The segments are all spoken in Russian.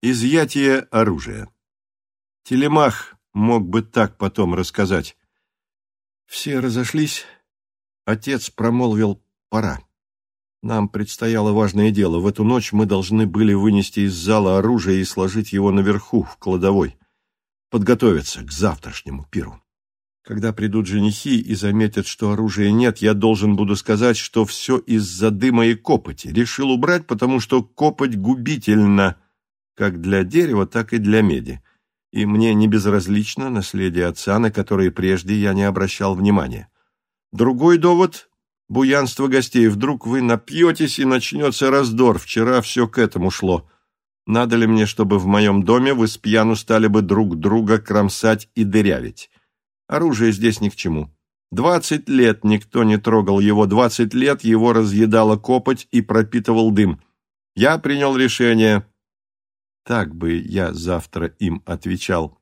Изъятие оружия. Телемах мог бы так потом рассказать. Все разошлись. Отец промолвил «пора». Нам предстояло важное дело. В эту ночь мы должны были вынести из зала оружие и сложить его наверху, в кладовой. Подготовиться к завтрашнему пиру. Когда придут женихи и заметят, что оружия нет, я должен буду сказать, что все из-за дыма и копоти. Решил убрать, потому что копоть губительна — как для дерева, так и для меди. И мне не безразлично наследие отца, на которое прежде я не обращал внимания. Другой довод — буянство гостей. Вдруг вы напьетесь, и начнется раздор. Вчера все к этому шло. Надо ли мне, чтобы в моем доме вы с пьяну стали бы друг друга кромсать и дырявить? Оружие здесь ни к чему. Двадцать лет никто не трогал его, двадцать лет его разъедала копоть и пропитывал дым. Я принял решение так бы я завтра им отвечал.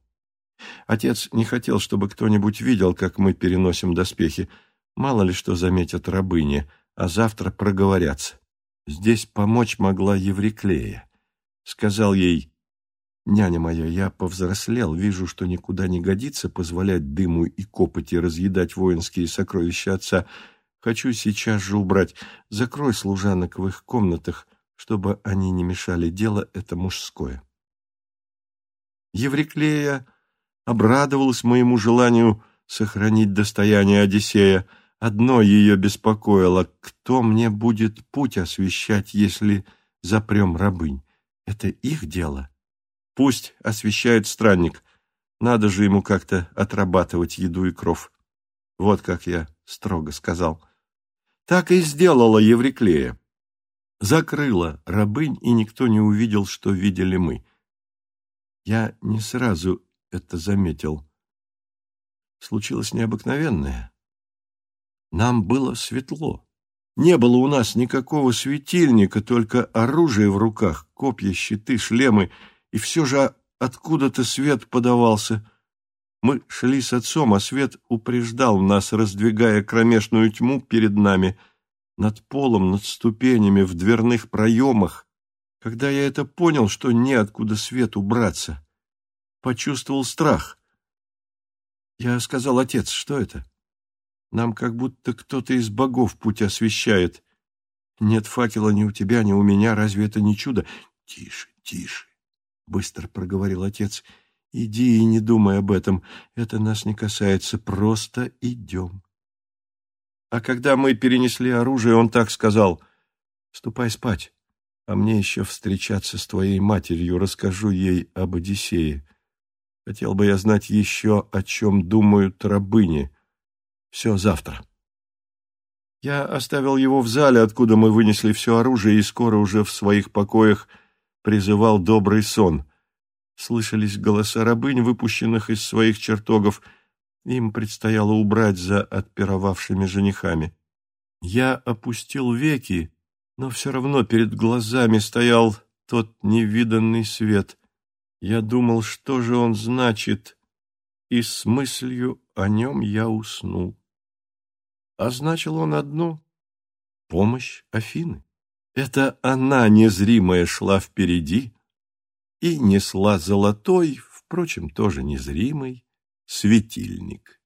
Отец не хотел, чтобы кто-нибудь видел, как мы переносим доспехи. Мало ли что заметят рабыни, а завтра проговорятся. Здесь помочь могла Евриклея. Сказал ей, «Няня моя, я повзрослел, вижу, что никуда не годится позволять дыму и копоти разъедать воинские сокровища отца. Хочу сейчас же убрать. Закрой служанок в их комнатах, чтобы они не мешали, дело это мужское. Евриклея обрадовалась моему желанию сохранить достояние Одиссея. Одно ее беспокоило — кто мне будет путь освещать, если запрем рабынь? Это их дело. Пусть освещает странник. Надо же ему как-то отрабатывать еду и кров. Вот как я строго сказал. Так и сделала Евриклея закрыла рабынь, и никто не увидел, что видели мы. Я не сразу это заметил. Случилось необыкновенное. Нам было светло. Не было у нас никакого светильника, только оружие в руках, копья, щиты, шлемы, и все же откуда-то свет подавался. Мы шли с отцом, а свет упреждал нас, раздвигая кромешную тьму перед нами — над полом, над ступенями, в дверных проемах. Когда я это понял, что неоткуда свет убраться, почувствовал страх. Я сказал, отец, что это? Нам как будто кто-то из богов путь освещает. Нет факела ни у тебя, ни у меня, разве это не чудо? Тише, тише, быстро проговорил отец. Иди и не думай об этом, это нас не касается, просто идем. А когда мы перенесли оружие, он так сказал, «Ступай спать, а мне еще встречаться с твоей матерью, расскажу ей об Одиссее. Хотел бы я знать еще, о чем думают рабыни. Все завтра». Я оставил его в зале, откуда мы вынесли все оружие, и скоро уже в своих покоях призывал добрый сон. Слышались голоса рабынь, выпущенных из своих чертогов — им предстояло убрать за отпировавшими женихами. Я опустил веки, но все равно перед глазами стоял тот невиданный свет. Я думал, что же он значит, и с мыслью о нем я уснул. А значил он одно — помощь Афины. Это она, незримая, шла впереди и несла золотой, впрочем, тоже незримый, светильник.